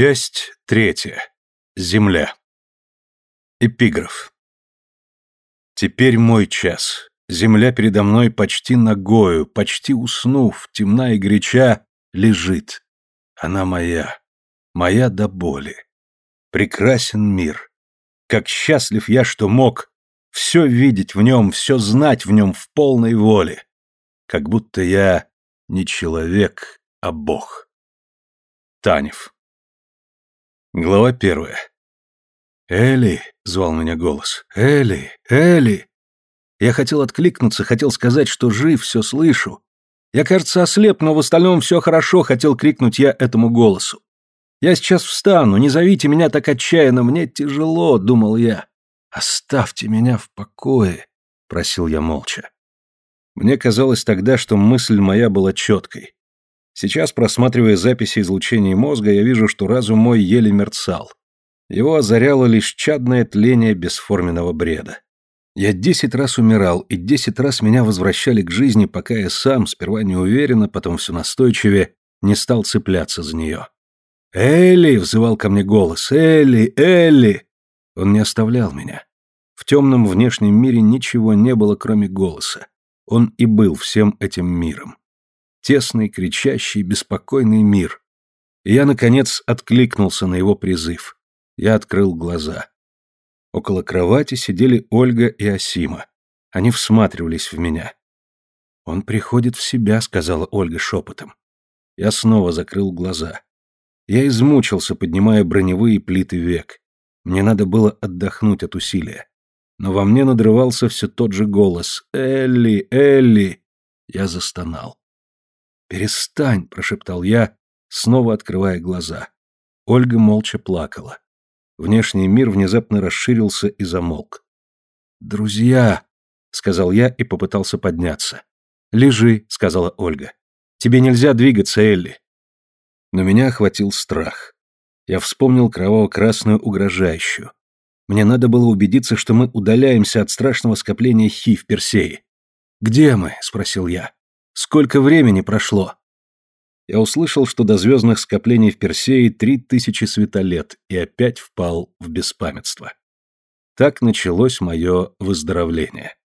Часть третья. Земля. Эпиграф. Теперь мой час. Земля передо мной почти ногою, почти уснув, темна и горяча, лежит. Она моя. Моя до боли. Прекрасен мир. Как счастлив я, что мог все видеть в нем, все знать в нем в полной воле. Как будто я не человек, а бог. Танев. Глава первая. «Элли!» — звал меня голос. «Элли! Элли!» Я хотел откликнуться, хотел сказать, что жив, все слышу. Я, кажется, ослеп, но в остальном все хорошо, хотел крикнуть я этому голосу. «Я сейчас встану, не зовите меня так отчаянно, мне тяжело», — думал я. «Оставьте меня в покое», — просил я молча. Мне казалось тогда, что мысль моя была четкой. Сейчас, просматривая записи излучений мозга, я вижу, что разум мой еле мерцал. Его озаряло лишь чадное тление бесформенного бреда. Я десять раз умирал, и десять раз меня возвращали к жизни, пока я сам, сперва неуверенно, потом все настойчивее, не стал цепляться за нее. «Элли!» — взывал ко мне голос. «Элли! Элли!» Он не оставлял меня. В темном внешнем мире ничего не было, кроме голоса. Он и был всем этим миром тесный, кричащий, беспокойный мир. И я, наконец, откликнулся на его призыв. Я открыл глаза. Около кровати сидели Ольга и Асима. Они всматривались в меня. «Он приходит в себя», — сказала Ольга шепотом. Я снова закрыл глаза. Я измучился, поднимая броневые плиты век. Мне надо было отдохнуть от усилия. Но во мне надрывался все тот же голос «Элли! Элли!» Я застонал. «Перестань!» — прошептал я, снова открывая глаза. Ольга молча плакала. Внешний мир внезапно расширился и замолк. «Друзья!» — сказал я и попытался подняться. «Лежи», — сказала Ольга. «Тебе нельзя двигаться, Элли». Но меня охватил страх. Я вспомнил кроваво-красную угрожающую. Мне надо было убедиться, что мы удаляемся от страшного скопления Хи в Персее. «Где мы?» — спросил я. Сколько времени прошло? Я услышал, что до звездных скоплений в Персее три тысячи светолет, и опять впал в беспамятство. Так началось мое выздоровление.